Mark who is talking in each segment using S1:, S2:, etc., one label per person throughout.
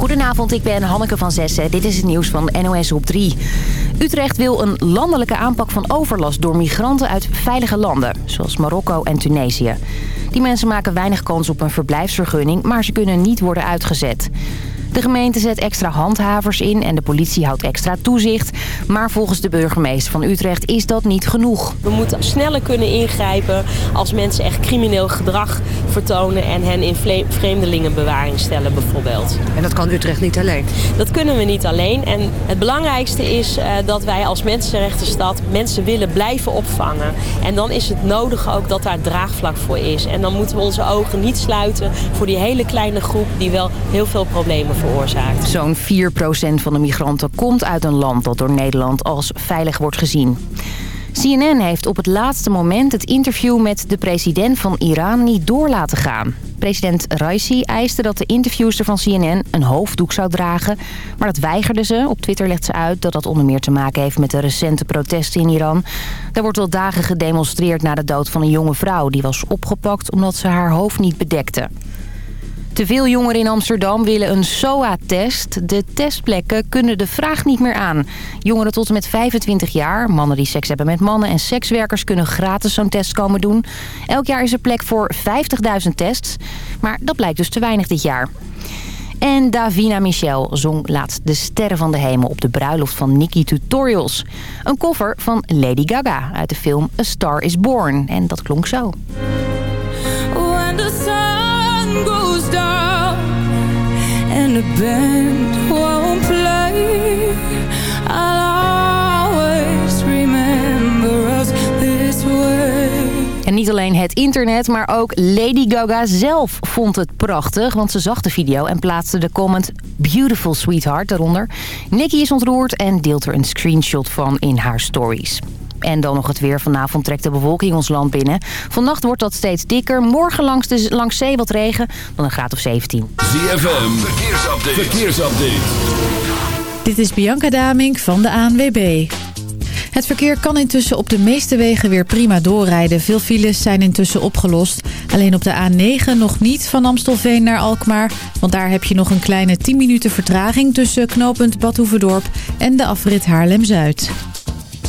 S1: Goedenavond, ik ben Hanneke van Zessen. Dit is het nieuws van NOS op 3. Utrecht wil een landelijke aanpak van overlast door migranten uit veilige landen, zoals Marokko en Tunesië. Die mensen maken weinig kans op een verblijfsvergunning, maar ze kunnen niet worden uitgezet. De gemeente zet extra handhavers in en de politie houdt extra toezicht. Maar volgens de burgemeester van Utrecht is dat niet genoeg.
S2: We moeten sneller kunnen ingrijpen als mensen echt crimineel gedrag vertonen... en hen in vreemdelingenbewaring stellen bijvoorbeeld.
S3: En dat kan Utrecht niet alleen?
S2: Dat kunnen we niet alleen. En het belangrijkste is uh, dat wij als mensenrechtenstad mensen willen blijven opvangen. En dan is het nodig ook dat daar draagvlak voor is. En dan moeten we onze ogen niet sluiten voor die hele kleine groep... die wel heel veel problemen
S1: Zo'n 4% van de migranten komt uit een land dat door Nederland als veilig wordt gezien. CNN heeft op het laatste moment het interview met de president van Iran niet door laten gaan. President Raisi eiste dat de interviewster van CNN een hoofddoek zou dragen. Maar dat weigerde ze. Op Twitter legt ze uit dat dat onder meer te maken heeft met de recente protesten in Iran. Er wordt al dagen gedemonstreerd na de dood van een jonge vrouw. Die was opgepakt omdat ze haar hoofd niet bedekte. Te veel jongeren in Amsterdam willen een SOA-test. De testplekken kunnen de vraag niet meer aan. Jongeren tot en met 25 jaar, mannen die seks hebben met mannen... en sekswerkers kunnen gratis zo'n test komen doen. Elk jaar is er plek voor 50.000 tests. Maar dat blijkt dus te weinig dit jaar. En Davina Michel zong laatst De Sterren van de Hemel op de bruiloft van Nicky Tutorials. Een cover van Lady Gaga uit de film A Star is Born. En dat klonk zo. The band won't play I'll always remember us this way En niet alleen het internet, maar ook Lady Gaga zelf vond het prachtig. Want ze zag de video en plaatste de comment Beautiful Sweetheart eronder. Nicky is ontroerd en deelt er een screenshot van in haar stories. En dan nog het weer. Vanavond trekt de bewolking ons land binnen. Vannacht wordt dat steeds dikker. Morgen langs, de, langs zee wat regen. Dan een graad of 17.
S4: ZFM. Verkeersupdate. Verkeersupdate.
S5: Dit is Bianca Damink van de ANWB. Het verkeer kan intussen op de meeste wegen weer prima doorrijden. Veel files zijn intussen opgelost. Alleen op de A9 nog niet van Amstelveen naar Alkmaar. Want daar heb je nog een kleine 10 minuten vertraging... tussen knooppunt Badhoevedorp en de afrit Haarlem-Zuid.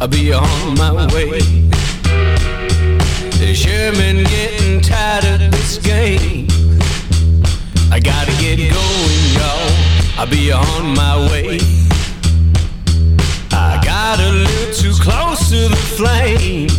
S4: I'll be on my way. Sherman getting tired of this game. I gotta get going, y'all. I'll be on my way. I got a little too close to the flame.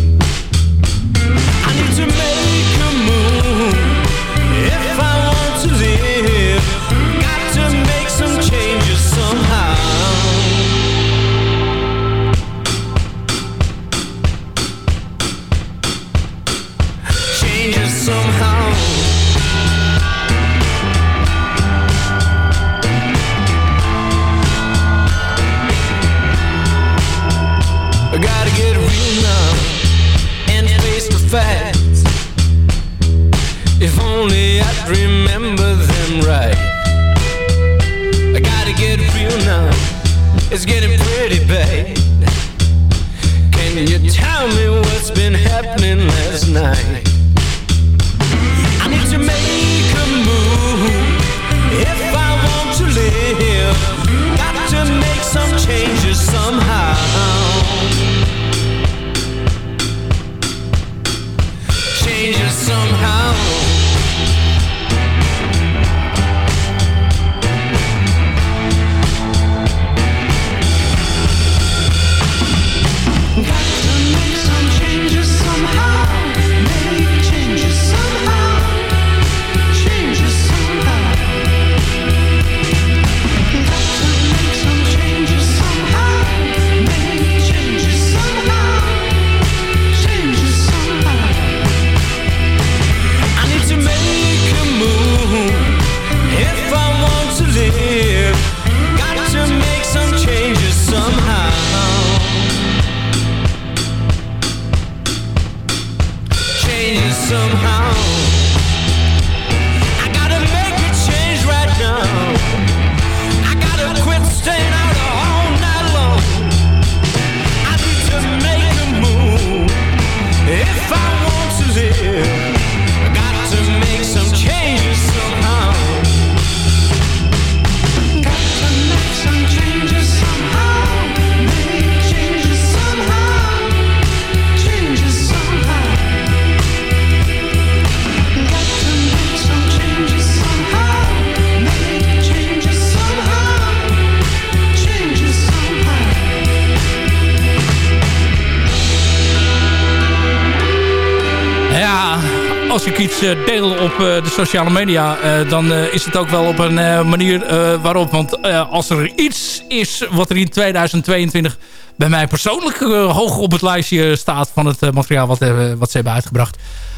S3: Iets deel op de sociale media... dan is het ook wel op een manier waarop. Want als er iets is wat er in 2022 bij mij persoonlijk hoog op het lijstje staat... van het materiaal wat, wat ze hebben uitgebracht...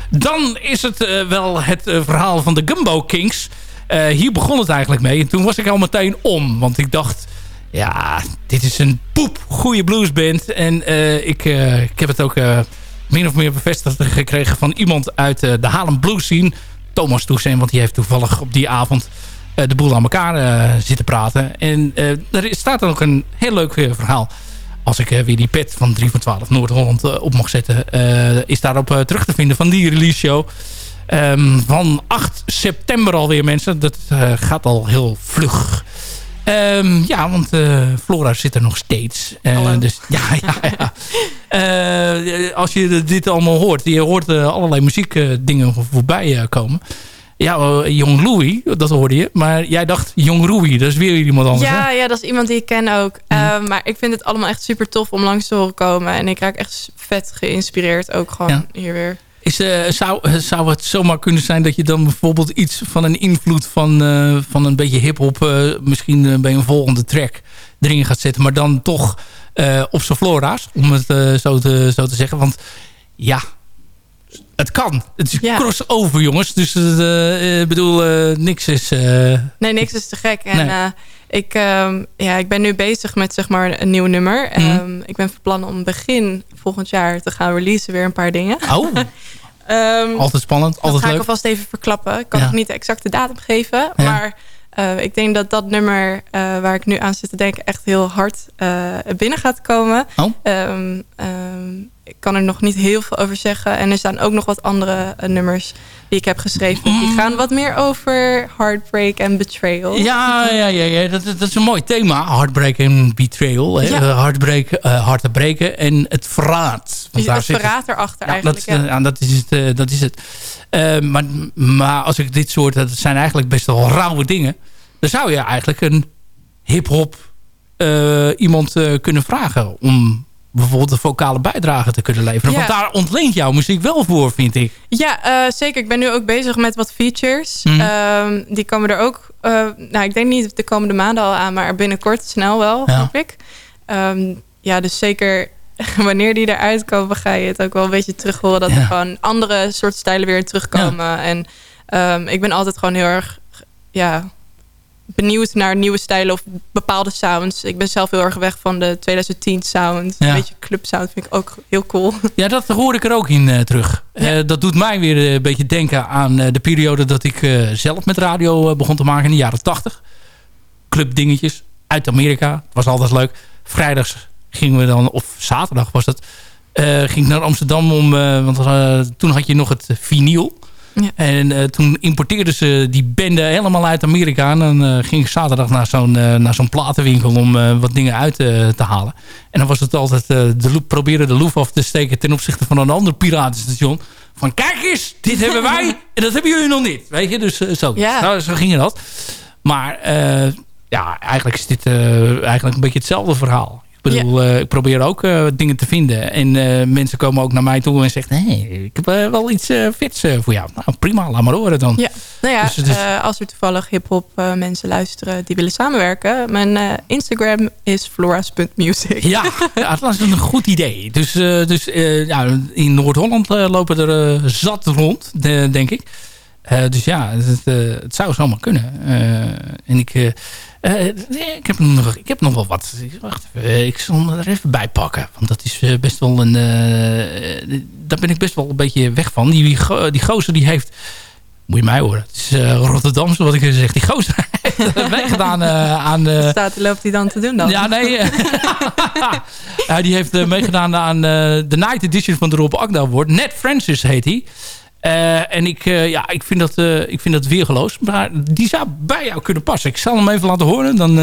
S3: dan is het wel het verhaal van de Gumbo Kings... hier begon het eigenlijk mee. En toen was ik al meteen om. Want ik dacht, ja, dit is een poep goede bluesband. En ik, ik heb het ook min of meer bevestigd gekregen van iemand uit de Haarlem Blues scene. Thomas Toussaint, want die heeft toevallig op die avond de boel aan elkaar zitten praten. En er staat ook een heel leuk verhaal. Als ik weer die pet van 3 van 12 Noord-Holland op mag zetten. is daarop terug te vinden van die release show. Um, van 8 september alweer mensen. Dat gaat al heel vlug. Um, ja, want uh, Flora zit er nog steeds. Uh, dus ja, ja, ja. Uh, als je dit allemaal hoort, je hoort allerlei muziekdingen voorbij komen. Ja, Jong Louis, dat hoorde je. Maar jij dacht Jong Louis, dat is weer iemand anders.
S6: Ja, ja dat is iemand die ik ken ook. Mm. maar ik vind het allemaal echt super tof om langs te horen komen. En ik raak echt vet geïnspireerd ook gewoon ja. hier weer.
S3: Is, uh, zou, eh, zou het zomaar kunnen zijn dat je dan bijvoorbeeld iets van een invloed van, uh, van een beetje hiphop... Uh, misschien bij een volgende track erin gaat zetten... maar dan toch op zijn flora's, om het zo, te, zo te zeggen. Want ja, het kan. Het is ja. crossover, jongens. Dus ik bedoel, niks is...
S6: Nee, niks is te gek. En nee. Ik, um, ja, ik ben nu bezig met zeg maar, een nieuw nummer. Mm. Um, ik ben van plan om begin volgend jaar te gaan releasen weer een paar dingen.
S3: Oh, um, altijd spannend, altijd leuk.
S6: Ga ik alvast even verklappen. Ik kan ja. nog niet de exacte datum geven. Ja. Maar uh, ik denk dat dat nummer uh, waar ik nu aan zit te denken... echt heel hard uh, binnen gaat komen.
S3: Oh.
S6: Ik kan er nog niet heel veel over zeggen. En er staan ook nog wat andere nummers die ik heb geschreven. Die gaan wat meer over heartbreak en betrayal.
S3: Ja, ja, ja, ja. Dat, dat is een mooi thema. Heartbreak en betrayal. Ja. Heartbreak, uh, hart te breken en het verraad.
S6: Want daar het verraad erachter ja, eigenlijk.
S3: Dat, ja. dat is het. Uh, dat is het. Maar, maar als ik dit soort... Dat zijn eigenlijk best wel rauwe dingen. Dan zou je eigenlijk een hip-hop iemand kunnen vragen... om bijvoorbeeld een vocale bijdrage te kunnen leveren. Ja. Want daar ontleent jouw muziek wel voor, vind ik.
S6: Ja, uh, zeker. Ik ben nu ook bezig met wat features. Mm. Um, die komen er ook... Uh, nou, ik denk niet de komende maanden al aan... maar binnenkort snel wel, ja. hoop ik. Um, ja, dus zeker wanneer die eruit komen... ga je het ook wel een beetje terug horen... dat ja. er gewoon andere soort stijlen weer terugkomen. En um, ik ben altijd gewoon heel erg... ja benieuwd naar nieuwe stijlen of bepaalde sounds. Ik ben zelf heel erg weg van de 2010 sound. Ja. Een beetje club sound vind ik ook heel cool.
S3: Ja, dat hoor ik er ook in uh, terug. Ja. Uh, dat doet mij weer een beetje denken aan de periode dat ik zelf met radio begon te maken in de jaren 80. Clubdingetjes uit Amerika. Was altijd leuk. Vrijdags gingen we dan, of zaterdag was dat, ging ik naar Amsterdam om, want toen had je nog het vinyl. En uh, toen importeerden ze die bende helemaal uit Amerika. En dan uh, ging ik zaterdag naar zo'n uh, naar zo'n platenwinkel om wat dingen uit te halen. En dan was het altijd de loop, proberen de loef af te steken ten opzichte van een ander piratenstation. Van kijk eens, dit hebben wij en dat hebben jullie nog niet. Weet je, dus zo.
S6: Ja.
S3: Nou, zo ging dat. Maar ja, eigenlijk is dit eigenlijk een beetje hetzelfde verhaal. Ik bedoel, ja. uh, ik probeer ook uh, dingen te vinden. En uh, mensen komen ook naar mij toe en zeggen... nee, ik heb wel iets fits voor jou. Nou, prima, laat maar horen dan.
S6: Ja, nou ja, dus, dus... als er toevallig hiphop mensen luisteren die willen samenwerken... mijn Instagram is floras.music.
S3: Ja, ja, dat is een goed idee. Dus, dus ja, in Noord-Holland lopen er zat rond, de, denk ik. dus ja, het, het, zou zomaar kunnen. en ik uh, ik, heb nog, ik heb nog wel wat. Wacht even, ik zal er even bij pakken. Want dat is uh, best wel een... Uh, daar ben ik best wel een beetje weg van. Die, die gozer die heeft... Moet je mij horen. Het is Rotterdam, zoals ik zeg. Die gozer heeft meegedaan aan...
S6: Wat staat loopt hij dan te doen dan?
S3: Ja, nee. die heeft meegedaan aan de Night Edition van de Rob Agda Award. Ned Francis heet hij. Uh, en ik, uh, ja, ik, vind dat, uh, ik vind dat weergeloos. Maar die zou bij jou kunnen passen. Ik zal hem even laten horen. Dan,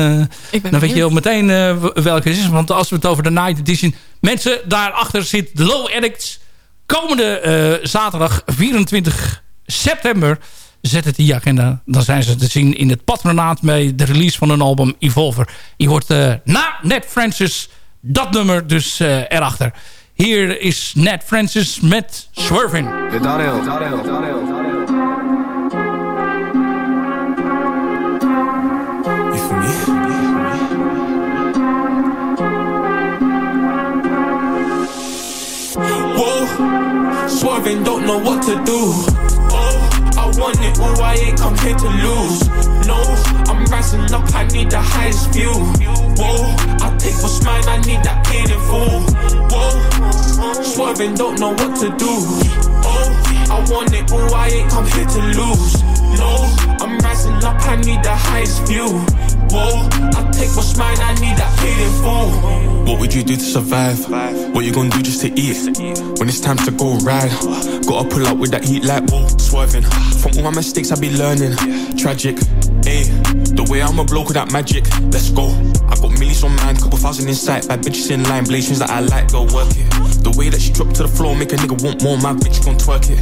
S3: dan weet je al meteen welke het is. Want als we het over de Night Edition... Mensen, daarachter zit The Low Addicts. Komende zaterdag 24 september zet het die agenda. Dan zijn ze te zien in het patronaat... bij de release van hun album Evolver. Je hoort na Ned Francis dat nummer dus erachter. Hier is Ned Francis met Swerving.
S7: Darrell. You? Whoa, swerving, don't know what to do. Oh, I want it, oh, I ain't come here to lose. No, I'm rising up, I need the highest view. Whoa, I take what's mine, I need that paid in full. Whoa, swerving, don't know what to do. Oh, I want it, oh, I ain't come here to lose. No, I'm rising up, I need the highest view. Whoa, I take what's mine, I need that paid in full. What would you do to survive? What you gonna do just to eat? When it's time to go ride, gotta pull up with that heat like whoa, swerving. From all my mistakes, I be learning. Tragic, ayy. The way I'm a bloke with that magic, let's go. I got millions on mine, couple thousand in sight, bad bitches in line, blazings that I like, go work it. The way that she dropped to the floor, make a nigga want more, my bitch gon' twerk it.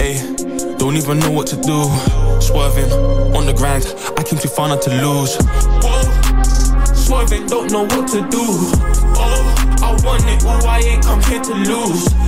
S7: Ayy, don't even know what to do. Swerving on the grind, I came too far not to lose. Whoa, swerving, don't know what to do. Oh, I want it, oh, I ain't come here to lose.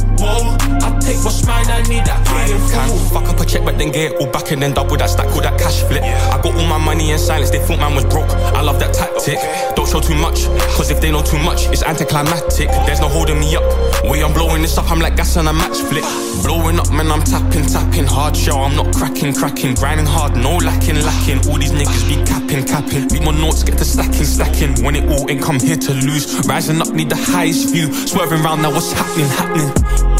S7: Whoa, I take what's mine, I need that in full.
S8: Fuck up a check, but then get it all back and then double that stack, call that cash flip. I got all my money in silence, they thought man was broke. I love that tactic. Don't show too much, cause if they know too much, it's anticlimactic. There's no holding me up. Way I'm blowing this up, I'm like gas on a match flip. Blowing up, man, I'm tapping, tapping. Hard show, I'm not cracking, cracking. Grinding hard, no lacking, lacking. All these niggas be capping, capping. Beat my notes, get to stacking, stacking. When it all ain't come here to lose. Rising up, need the highest view. Swerving round now, what's happening, happening?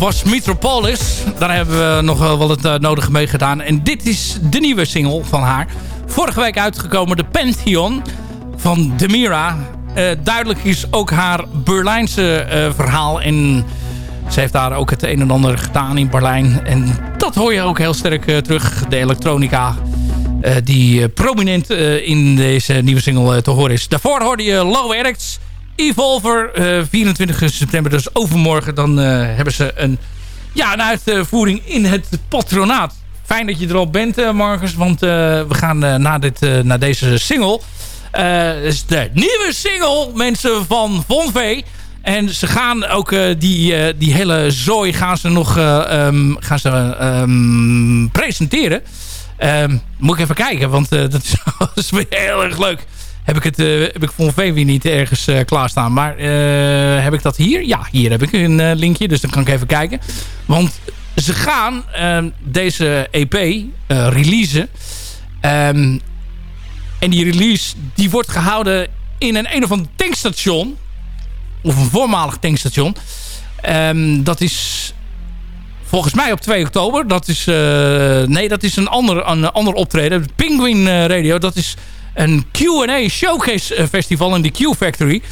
S9: Was
S3: Metropolis. Daar hebben we nog wel het uh, nodige mee gedaan. En dit is de nieuwe single van haar. Vorige week uitgekomen de Pantheon van Demira. Uh, duidelijk is ook haar Berlijnse uh, verhaal. En ze heeft daar ook het een en ander gedaan in Berlijn. En dat hoor je ook heel sterk terug. De elektronica die prominent in deze nieuwe single te horen is. Daarvoor hoorde je Low Eric's Evolver, 24 eh, september, dus overmorgen, dan eh, hebben ze een, ja, een uitvoering in het patronaat. Fijn dat je er al bent, uh, Marcus, want we gaan na, dit, na deze single... is de nieuwe single, mensen van Von V. En ze gaan ook die, die hele zooi gaan ze nog um, gaan ze, um, presenteren. Um, moet ik even kijken, want dat is, dat is heel erg leuk heb ik, het, uh, heb ik Von V weer niet ergens uh, klaarstaan. Maar uh, heb ik dat hier? Ja, hier heb ik een linkje. Dus dan kan ik even kijken. Want ze gaan ehm, deze EP releasen. Um, en die release die wordt gehouden in een een of ander tankstation. Of een voormalig tankstation. Um, dat is volgens mij op 2 oktober. Dat is, nee, dat is een ander, een ander optreden. Penguin Radio, dat is een Q&A Showcase eh, Festival in de Q Factory.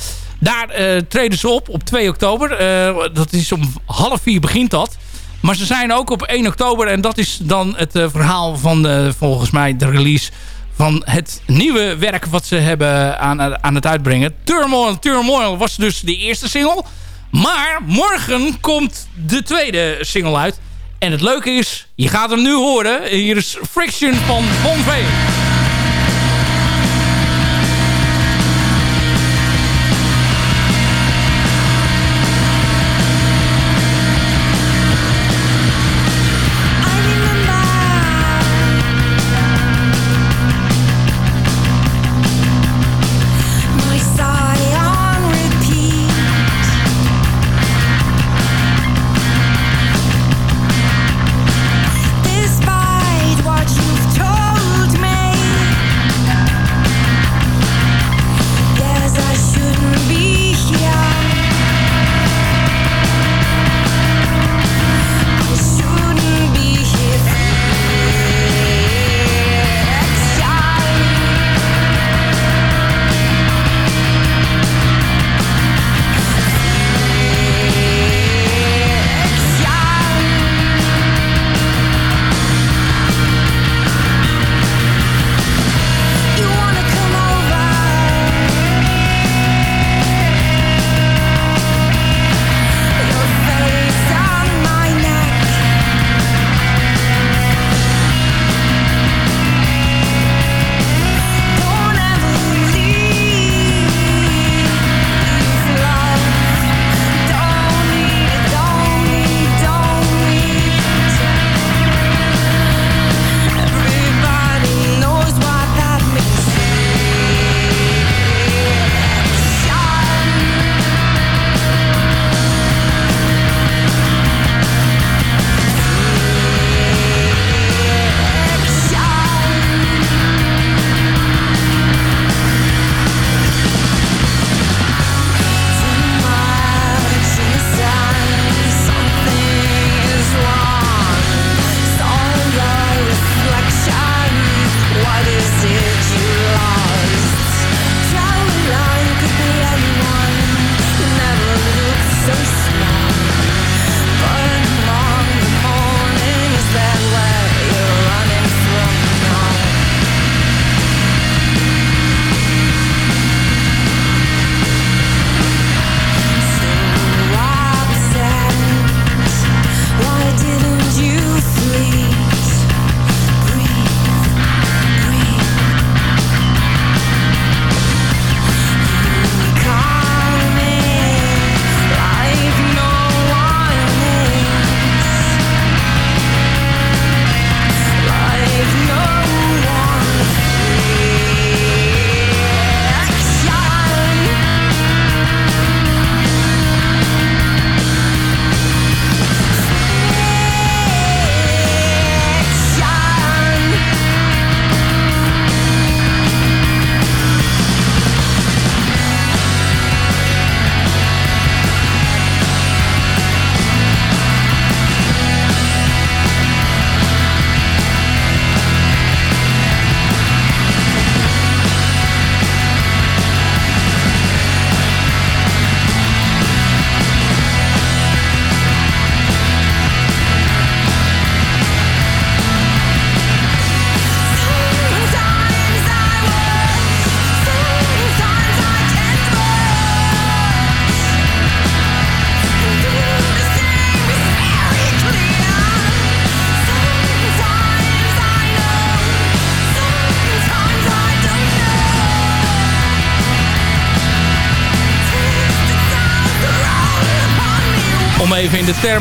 S3: Daar uh, treden ze op op 2 oktober. Uh, dat is om half vier begint dat. Maar ze zijn ook op 1 oktober. En dat is dan het verhaal van volgens mij de release van het nieuwe werk wat ze hebben aan, aan het uitbrengen. Turmoil Turmoil was dus de eerste single. Maar morgen komt de tweede single uit. En het leuke is, je gaat hem nu horen. Hier is Friction van Von V.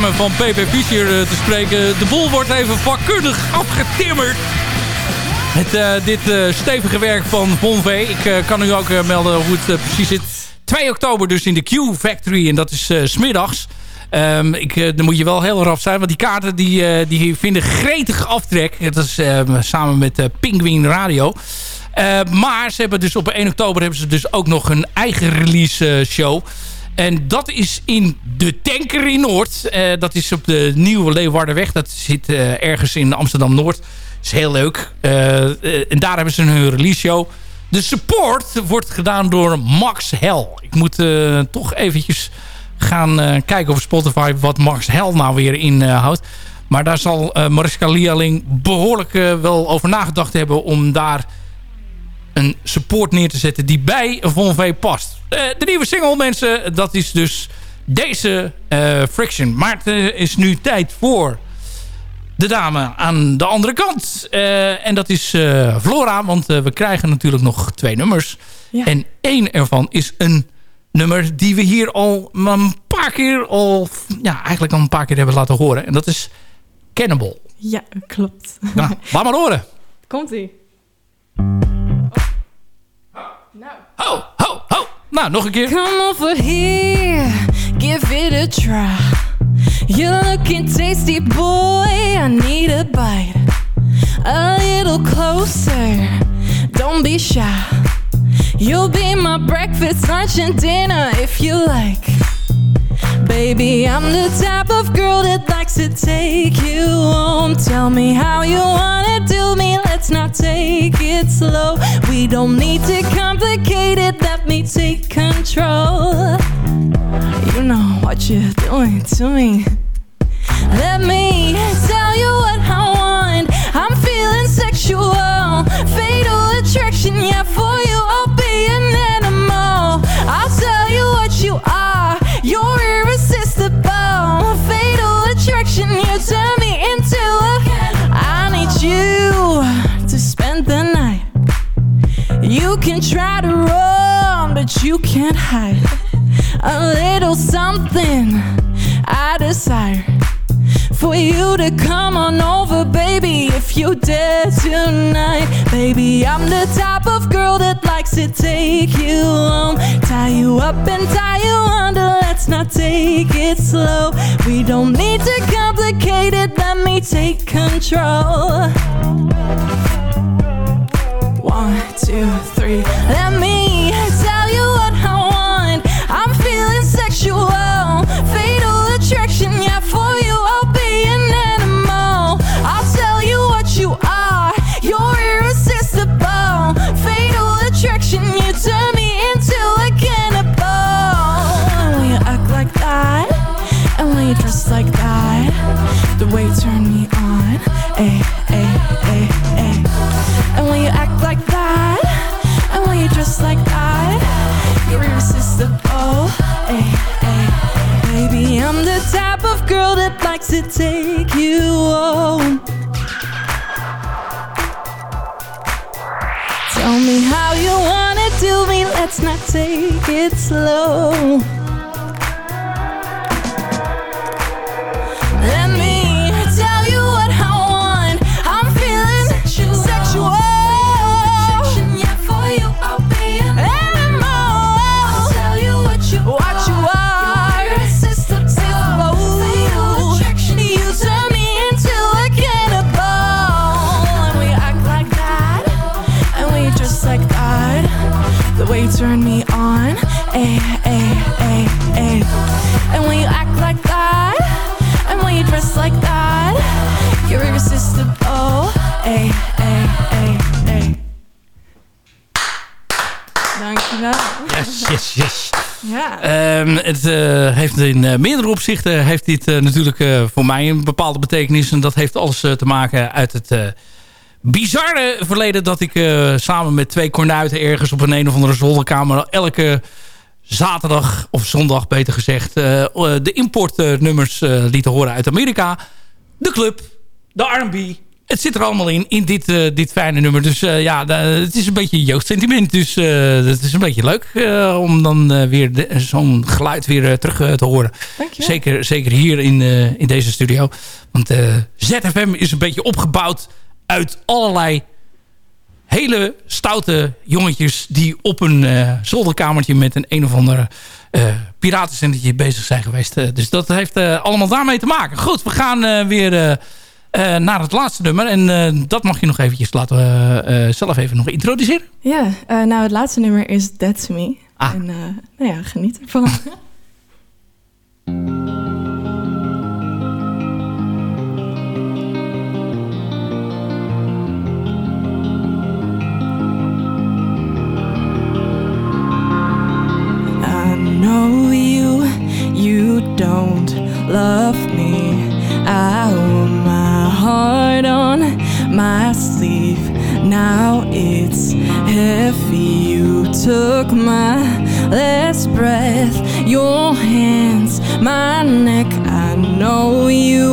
S3: van PP Fischer te spreken. De boel wordt even vakkundig afgetimmerd. Met dit stevige werk van Von V. Ik kan u ook melden hoe het precies zit. 2 oktober dus in de Q Factory. En dat is smiddags. Um, ik, uh, dan moet je wel heel raf zijn. Want die kaarten die, uh, die vinden gretig aftrek. Dat is uh, samen met Penguin Radio. maar ze hebben dus op 1 oktober hebben ze dus ook nog een eigen release show. En dat is in de Tanker in Noord. dat is op de Nieuwe Leeuwardenweg. Dat zit ergens in Amsterdam-Noord. is heel leuk. en daar hebben ze hun release show. De support wordt gedaan door Max Hell. Ik moet toch eventjes gaan kijken op Spotify wat Max Hell nou weer inhoudt. Maar daar zal Mariska Lialing behoorlijk wel over nagedacht hebben... om daar een support neer te zetten die bij Von V past. De nieuwe single, mensen, dat is dus deze Friction. Maar het is nu tijd voor de dame aan de andere kant. en dat is Flora, want we krijgen natuurlijk nog twee nummers. Ja. En één ervan is een nummer die we hier al een paar keer al, ja, eigenlijk al een paar keer hebben laten horen. En dat is Cannibal.
S10: Ja, klopt.
S3: Nou, laat maar horen.
S10: Komt-ie.
S3: Oh. Nou. Ho, ho. Nou, nog een keer.
S6: Come over here, give it a try. You're looking tasty, boy. I need a bite. A little closer, don't be shy. You'll be my breakfast, lunch, and dinner if you like. Baby, I'm the type of girl that likes to take you home. Tell me how you wanna do me, let's not take it slow. We don't need to complicate it, let me take control. You know what you're doing to me. Let me tell you what I want. I'm feeling sexual, fatal attraction, yeah, for you. Can try to run, but you can't hide. A little something I desire for you to come on over, baby, if you dare tonight. Baby, I'm the type of girl that likes to take you home. Tie you up and tie you under, let's not take it slow. We don't need to complicate it, let me take control. One, two, three, let me tell you what I want. I'm feeling sexual, fatal attraction, yeah, for you. I'll be an animal. I'll tell you what you are. You're irresistible, fatal attraction. You turn me into a cannibal. When you act like that, and when you dress like that, the way you turn me on, ay, girl that likes to take you home. Tell me how you wanna do me, let's not take it slow. Way you turn me on, eh, eh, eh, eh. And when you act like that, and when you dress like that, you're irresistible, eh, eh, eh, eh.
S10: Dankjewel.
S3: Yes, yes, yes.
S10: Ja.
S3: Ehm, het eh, heeft in eh, meerdere opzichten heeft dit eh, natuurlijk voor mij een bepaalde betekenis. En dat heeft alles te maken uit het bizarre verleden... dat ik samen met twee kornuiten ergens op een een of andere zolderkamer... elke zaterdag of zondag beter gezegd... de importnummers lieten horen uit Amerika. De club, de R&B het zit er allemaal in, in dit, uh, dit fijne nummer. Dus uh, ja, het is een beetje jeugdsentiment. Dus het is een beetje leuk om dan weer zo'n geluid weer terug te horen. Zeker, zeker hier in, in deze studio. Want ZFM is een beetje opgebouwd uit allerlei hele stoute jongetjes... die op een zolderkamertje met een een of andere piratencentertje bezig zijn geweest. dus dat heeft allemaal daarmee te maken. Goed, we gaan weer uh, naar het laatste nummer. En uh, dat mag je nog eventjes laten uh, zelf even nog introduceren.
S6: Ja, nou het laatste nummer is to Me.
S3: Ah.
S6: En nou ja, geniet ervan. love me. I wore my heart on my sleeve. Now it's heavy. You took my last breath. Your hands, my neck. I know you.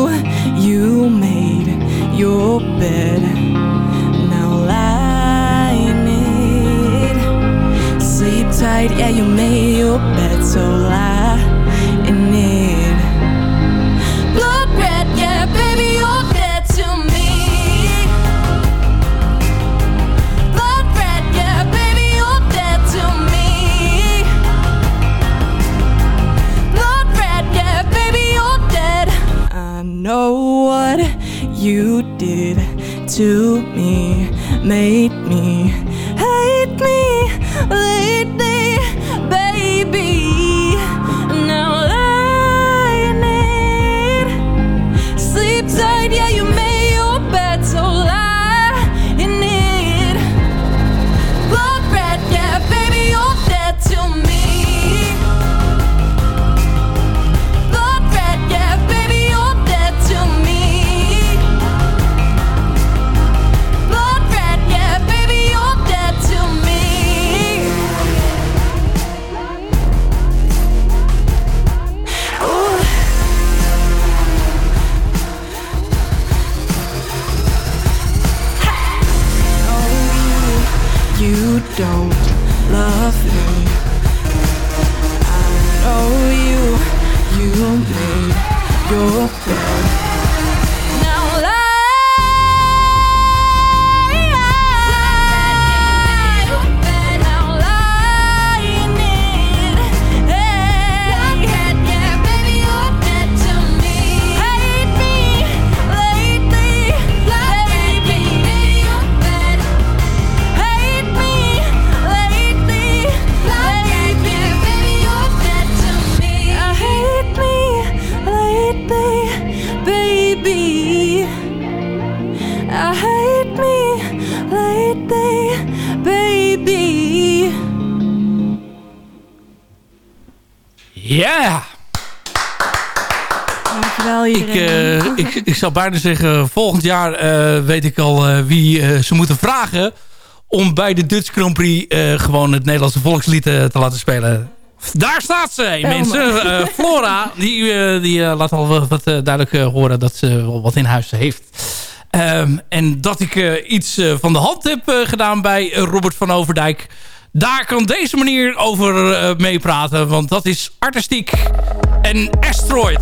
S3: Ik,
S6: iedereen.
S3: eh, ik, ik zou bijna zeggen, volgend jaar eh, weet ik al eh, wie eh, ze moeten vragen... om bij de Dutch Grand Prix eh, gewoon het Nederlandse volkslied eh, te laten spelen. Daar staat ze, hey, mensen. Eh, Flora, die, eh, die eh, laat al wat, wat, eh, duidelijk eh, horen dat ze wel wat in huis heeft. Ehm, en dat ik eh, iets eh, van de hand heb eh, gedaan bij eh, Robert van Overdijk. Daar kan deze manier over eh, meepraten. Want dat is artistiek en asteroid.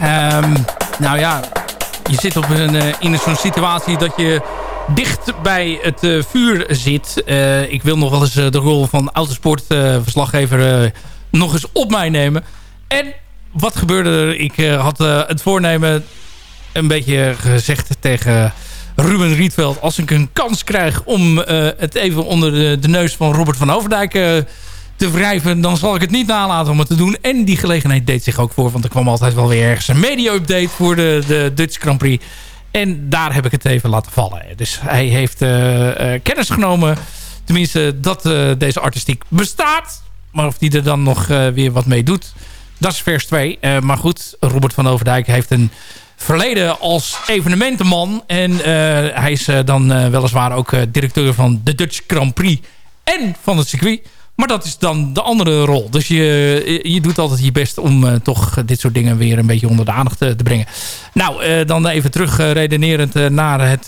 S3: Ehm, nou ja, je zit op een, uh, in zo'n situatie dat je dicht bij het uh, vuur zit. Uh, ik wil nog wel eens de rol van autosportverslaggever nog eens op mij nemen. En wat gebeurde er? Ik had het voornemen een beetje gezegd tegen Ruben Rietveld... als ik een kans krijg om het even onder de, de, neus van Robert van Overdijk te wrijven... dan zal ik het niet nalaten om het te doen. En die gelegenheid deed zich ook voor... want er kwam altijd wel weer ergens een media-update... voor de, de Dutch Grand Prix. En daar heb ik het even laten vallen. Dus hij heeft uh, uh, kennis genomen... tenminste dat uh, deze artistiek bestaat... maar of die er dan nog weer wat mee doet... dat is vers 2. maar goed, Robert van Overdijk heeft een verleden als evenementenman. En hij is dan weliswaar ook directeur van de Dutch Grand Prix... en van het circuit... Maar dat is dan de andere rol. Dus je, je doet altijd je best om uh, toch dit soort dingen weer een beetje onder de aandacht te, te brengen. Nou, uh, dan even terug redenerend naar het,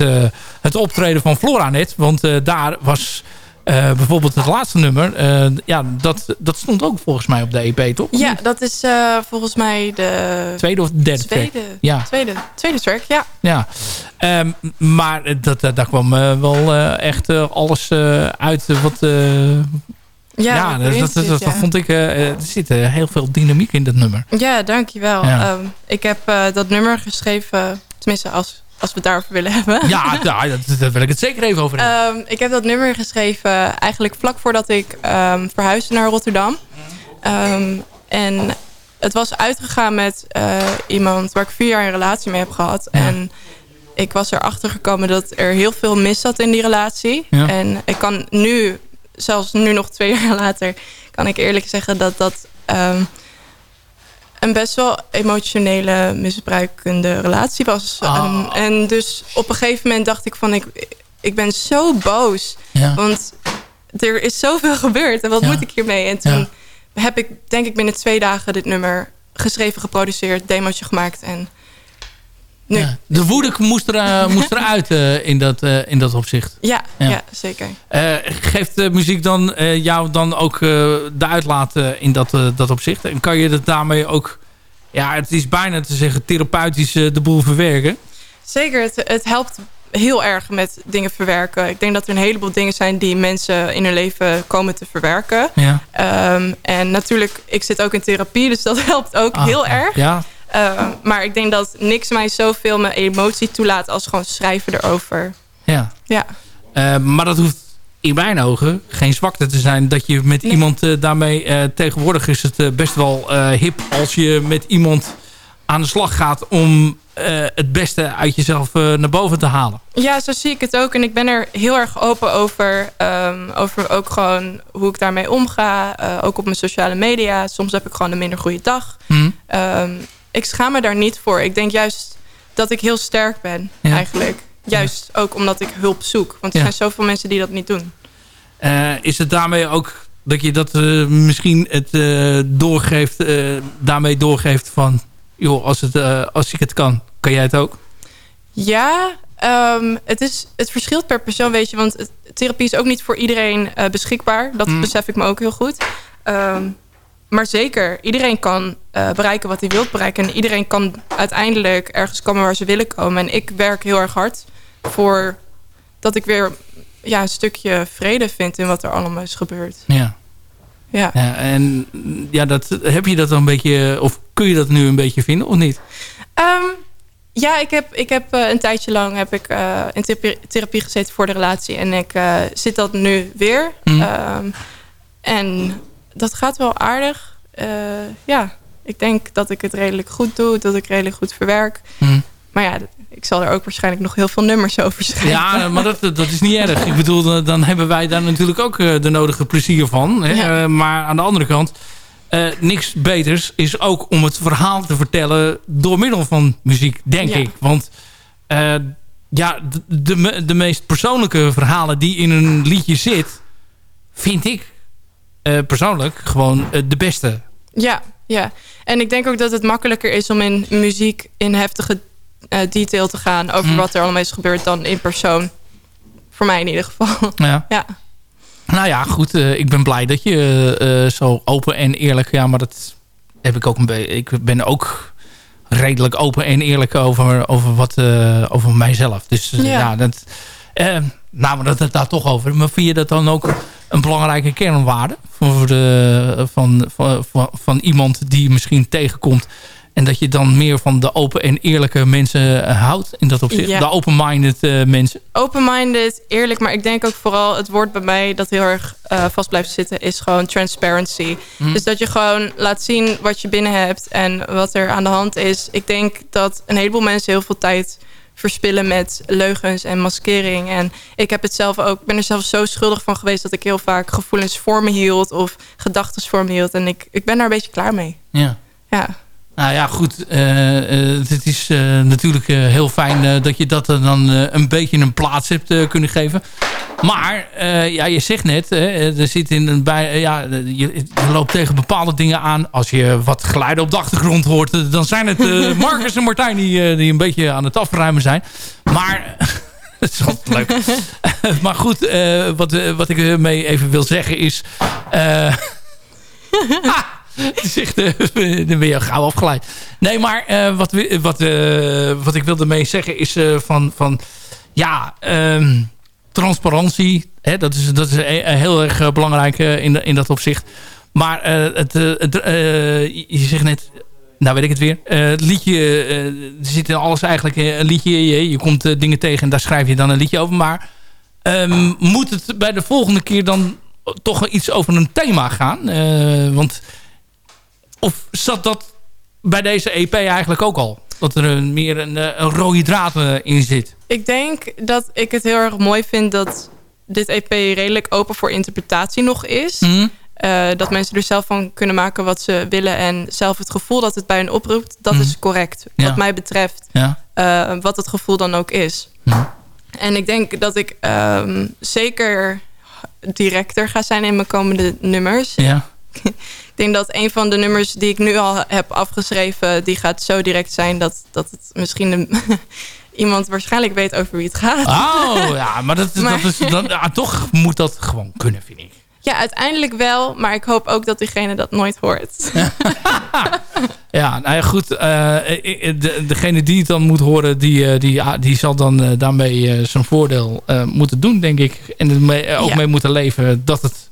S3: het optreden van Floranet. Want daar was bijvoorbeeld het laatste nummer. ja, dat, dat stond ook volgens mij op de EP, toch?
S6: Ja, dat is volgens mij de...
S3: Tweede of derde
S6: tweede,
S3: track?
S6: Ja. Tweede, tweede track, ja.
S3: Ja, um, maar dat, daar kwam wel echt alles uit wat
S6: ja,
S3: ja dat, dat, dat, dat, vond ik... Uh, er zit heel veel dynamiek in dat nummer.
S6: Ja, dankjewel. Ja. Um, ik heb uh, dat nummer geschreven, tenminste als, als we het daarover willen hebben.
S3: Ja, daar wil ik het zeker even over hebben.
S6: Um, ik heb dat nummer geschreven eigenlijk vlak voordat ik um, verhuisde naar Rotterdam. en het was uitgegaan met iemand waar ik vier jaar een relatie mee heb gehad. En ik was erachter gekomen dat er heel veel mis zat in die relatie. En ik kan nu zelfs nu nog twee jaar later, kan ik eerlijk zeggen dat dat um, een best wel emotionele, misbruikende relatie was.
S3: Ah.
S6: Um, en dus op een gegeven moment dacht ik van, ik, ik ben zo boos.
S3: Ja.
S6: Want er is zoveel gebeurd en wat
S3: Ja.
S6: moet ik hiermee? En toen heb ik, denk ik, binnen twee dagen dit nummer geschreven, geproduceerd, demootje gemaakt en
S3: Ja. De woede moest, er, uh, moest eruit uh, in, dat, uh, in dat opzicht.
S6: Ja, ja.
S3: Ja.
S6: zeker.
S3: Eh, geeft de muziek dan eh, jou dan ook eh, de uitlaat eh, in dat, eh, dat opzicht? En kan je dat daarmee ook... Ja, het is bijna te zeggen therapeutisch eh, de boel verwerken.
S6: Zeker, het, het helpt heel erg met dingen verwerken. Ik denk dat er een heleboel dingen zijn die mensen in hun leven komen te verwerken.
S3: Ja.
S6: Um, en natuurlijk, ik zit ook in therapie, dus dat helpt ook
S3: Ah,
S6: heel erg.
S3: Ja,
S6: Uh, maar ik denk dat niks mij zoveel mijn emotie toelaat als gewoon schrijven erover.
S3: ja.
S6: Ja,
S3: Eh, maar dat hoeft in mijn ogen geen zwakte te zijn... dat je met
S6: Nee.
S3: iemand eh, daarmee... eh, tegenwoordig is het eh, best wel eh, hip als je met iemand aan de slag gaat... om eh, het beste uit jezelf eh, naar boven te halen.
S6: ja, zo zie ik het ook. En ik ben er heel erg open over. Um, over ook gewoon hoe ik daarmee omga. Ook op mijn sociale media. Soms heb ik gewoon een minder goede dag. Um, ik schaam me daar niet voor. Ik denk juist dat ik heel sterk ben,
S3: Ja.
S6: eigenlijk. Juist ook omdat ik hulp zoek. Want er zijn zoveel mensen die dat niet doen.
S3: Eh, is het daarmee ook dat je dat eh, misschien het eh, doorgeeft, daarmee doorgeeft van... joh, als, het, als ik het kan, kan jij het ook?
S6: Ja, um, het, is, het verschilt per persoon, weet je. Want het- therapie is ook niet voor iedereen beschikbaar. Dat
S3: Mm.
S6: besef ik me ook heel goed. Um, maar zeker, iedereen kan uh, bereiken wat hij wil bereiken. En iedereen kan uiteindelijk ergens komen waar ze willen komen. En ik werk heel erg hard voor dat ik weer ja, een stukje vrede vind in wat er allemaal is gebeurd.
S3: Ja.
S6: Ja.
S3: ja en ja, dat, heb je dat dan een beetje... of kun je dat nu een beetje vinden of niet?
S6: Um, ja, ik heb, ik heb uh, een tijdje lang heb ik, uh, in therapie, therapie gezeten voor de relatie. En ik zit dat nu weer.
S3: Mm.
S6: Um, en dat gaat wel aardig. Uh, ja, ik denk dat ik het redelijk goed doe. Dat ik redelijk goed verwerk.
S3: Mm.
S6: Maar ja, ik zal er ook waarschijnlijk nog heel veel nummers over schrijven.
S3: Ja, maar dat, dat is niet erg. Ik bedoel, dan hebben wij daar natuurlijk ook uh, de nodige plezier van. Hè?
S6: Ja.
S3: Uh, maar aan de andere kant... Uh, niks beters is ook om het verhaal te vertellen door middel van muziek, denk
S6: Ja.
S3: ik. Want uh, ja, de, de, de, meest persoonlijke verhalen die in een liedje zit, vind ik persoonlijk gewoon de beste.
S6: Ja, ja. En ik denk ook dat het makkelijker is om in muziek in heftige uh, detail te gaan over
S3: Mm.
S6: wat er allemaal is gebeurd dan in persoon. Voor mij in ieder geval.
S3: Ja.
S6: ja.
S3: Nou ja, goed. Uh, ik ben blij dat je uh, zo open en eerlijk... Ja, maar dat heb ik ook een beetje... Ik ben ook redelijk open en eerlijk over, over, wat, over mijzelf. Dus ja, ja dat... nou, maar dat het daar toch over. Maar vind je dat dan ook een belangrijke kernwaarde voor de, van, van, van, van iemand die misschien tegenkomt en dat je dan meer van de open en eerlijke mensen eh, houdt in dat opzicht. De open-minded uh, mensen.
S6: Open-minded, eerlijk. Maar ik denk ook vooral het woord bij mij dat heel erg uh, vast blijft zitten. Is gewoon transparency. Mhm. Dus dat je gewoon laat zien wat je binnen hebt. En wat er aan de hand is. Ik denk dat een heleboel mensen heel veel tijd verspillen met leugens en maskering. En ik heb het zelf ook, ben er zelf zo schuldig van geweest... dat ik heel vaak gevoelens voor me hield of gedachten voor me hield. En ik, ik ben daar een beetje klaar mee.
S3: Ja.
S6: Ja.
S3: Nou ja, goed. Uh, het is uh, natuurlijk heel fijn dat je dat dan een beetje een plaats hebt kunnen geven. Maar ja, je zegt net, er zit in een bij, ja, je, je, loopt tegen bepaalde dingen aan. Als je wat geluiden op de achtergrond hoort, dan zijn het Marcus en Martijn die, die een beetje aan het afruimen zijn. Maar dat is altijd leuk. maar goed, wat, wat ik mee even wil zeggen is... Zegt, dan ben je gauw afgeleid. Nee, maar uh, wat, wat, uh, wat ik wilde mee zeggen is van, van... Ja, um, transparantie. Hè, dat, is, dat is heel erg belangrijk in, in dat opzicht. Maar het, je zegt net... Nou weet ik het weer. het liedje, er zit in alles eigenlijk een liedje. Je, je komt dingen tegen en daar schrijf je dan een liedje over. Maar um, moet het bij de volgende keer dan toch iets over een thema gaan? want of zat dat bij deze EP eigenlijk ook al? Dat er een, meer een, eh, een rode draad eh, in zit?
S6: Ik denk dat ik het heel erg mooi vind dat dit EP redelijk open voor interpretatie nog is. Mhm. Eh, dat mensen er zelf van kunnen maken wat ze willen. En zelf het gevoel dat het bij hen oproept, dat mhm. is correct. Wat mij betreft. Ja. wat het gevoel dan ook is. Mhm. En ik denk dat ik ehm, zeker directer ga zijn in mijn komende nummers. Ja. Ik denk dat een van de nummers die ik nu al heb afgeschreven... die gaat zo direct zijn dat, dat het misschien... iemand waarschijnlijk weet over wie het gaat.
S3: Oh, ja, maar, dat, dat is, dan, ja, toch moet dat gewoon kunnen, vind ik.
S6: Ja, uiteindelijk wel. Maar ik hoop ook dat diegene dat nooit hoort.
S3: ja, nou ja, goed. Uh, de, degene die het dan moet horen... die, die, die zal dan daarmee zijn voordeel moeten doen, denk ik. En er ook mee moeten leven dat het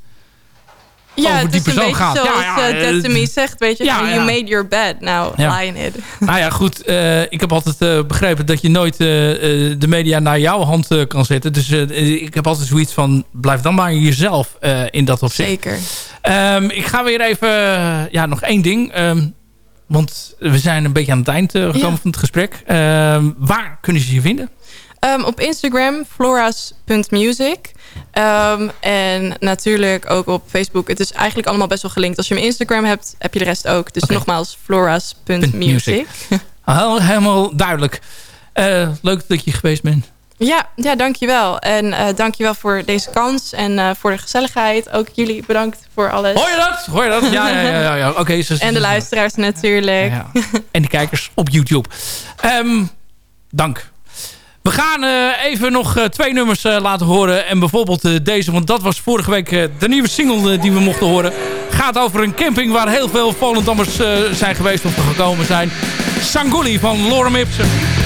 S3: ja, over die persoon gaat.
S6: Zoals ja, ja, uh, to me zegt, weet je, you made your bed, now lie in it.
S3: Nou ja, goed, uh, ik heb altijd uh, begrepen dat je nooit de media naar jouw hand kan zetten. Dus ik heb altijd zoiets van, blijf dan maar jezelf in dat opzicht.
S6: Zeker.
S3: Um, ik ga weer even, ja, nog één ding. Um, want we zijn een beetje aan het eind gekomen van het gesprek. Um, waar kunnen ze je vinden?
S6: op Instagram, floras.music. Um, en natuurlijk ook op Facebook. Het is eigenlijk allemaal best wel gelinkt. Als je mijn Instagram hebt, heb je de rest ook. Dus nogmaals, floras.music.
S3: Helemaal duidelijk. Uh, leuk dat je geweest bent.
S6: Ja, ja dankjewel. En uh, dankjewel voor deze kans en uh, voor de gezelligheid. Ook jullie bedankt voor alles.
S3: Hoor je dat? Hoor je dat? Ja, ja, ja. ja, ja. Oké. Okay,
S6: en de luisteraars natuurlijk. Ja,
S3: en de kijkers op YouTube. Um, dank we gaan uh, even nog uh, twee nummers uh, laten horen. En bijvoorbeeld deze, want dat was vorige week de nieuwe single die we mochten horen. Gaat over een camping waar heel veel Volendammers zijn geweest of gekomen zijn. Sanguli van Lorem Ipsum.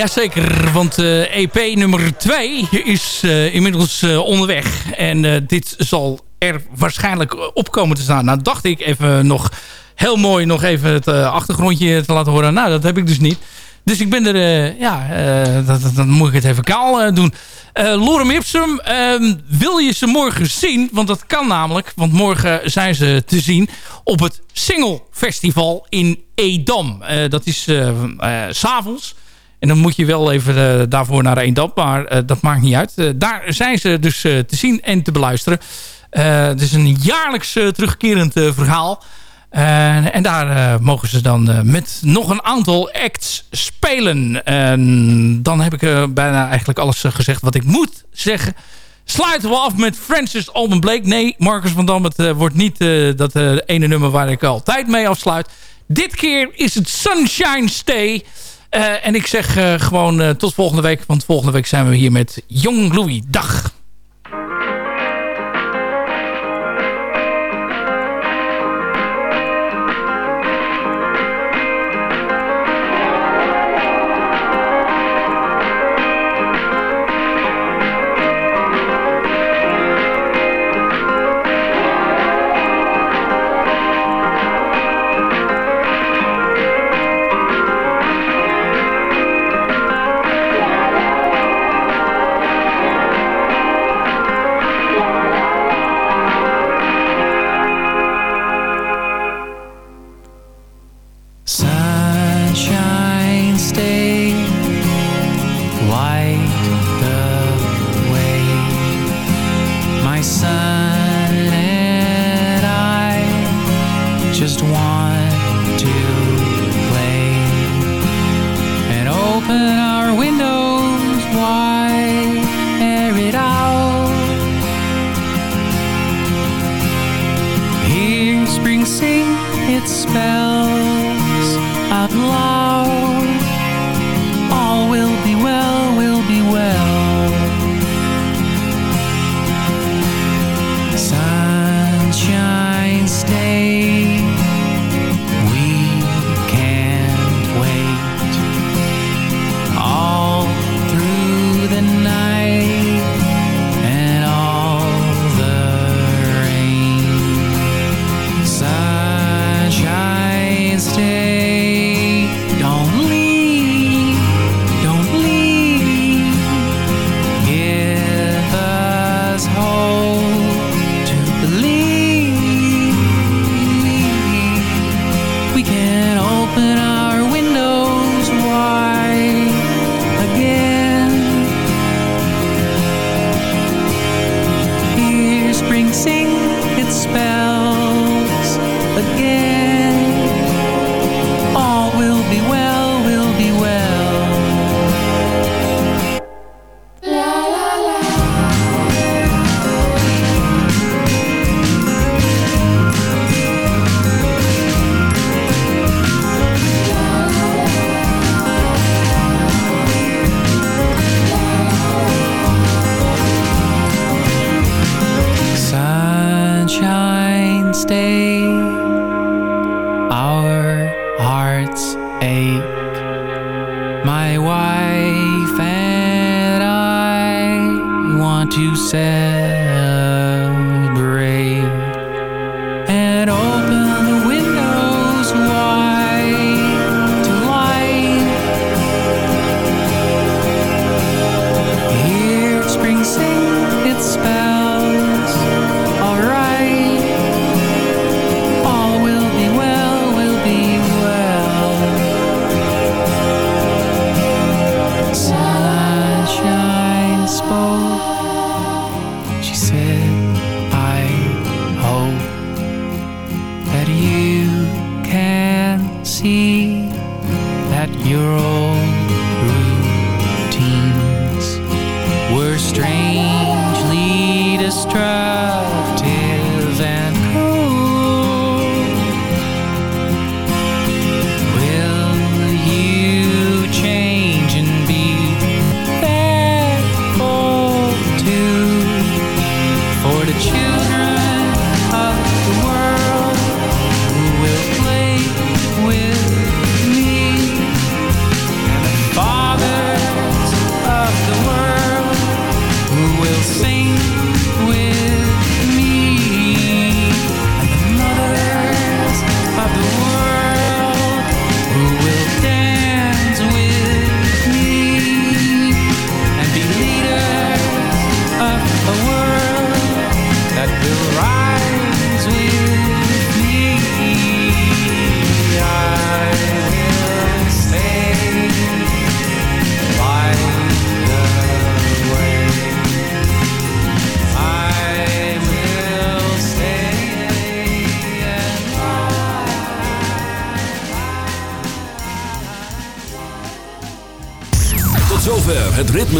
S11: Jazeker, want EP e nummer 2 is inmiddels onderweg. En dit zal er waarschijnlijk opkomen te staan. Nou dacht ik even nog heel mooi nog even het achtergrondje te laten horen. Nou, dat heb ik dus niet. Dus ik ben er, ja, uh, dan moet ik het even kaal doen. Lorem Ipsum, ehm, wil je ze morgen zien? Want dat kan namelijk, want morgen zijn ze te zien op het Single Festival in Edam. dat is s s'avonds. En dan moet je wel even daarvoor naar Edam, maar dat maakt niet uit. daar zijn ze dus te zien en te beluisteren. het is een jaarlijks terugkerend verhaal. En daar mogen ze dan met nog een aantal acts spelen. En dan heb ik bijna eigenlijk alles gezegd wat ik moet zeggen. Sluiten we af met Francis Alban Blake. Nee, Marcus van Dam, het wordt niet dat ene nummer waar ik altijd mee afsluit. Dit keer is het Sunshine Stay. En ik zeg gewoon tot volgende week. Want volgende week zijn we hier met Jong Louis. Dag!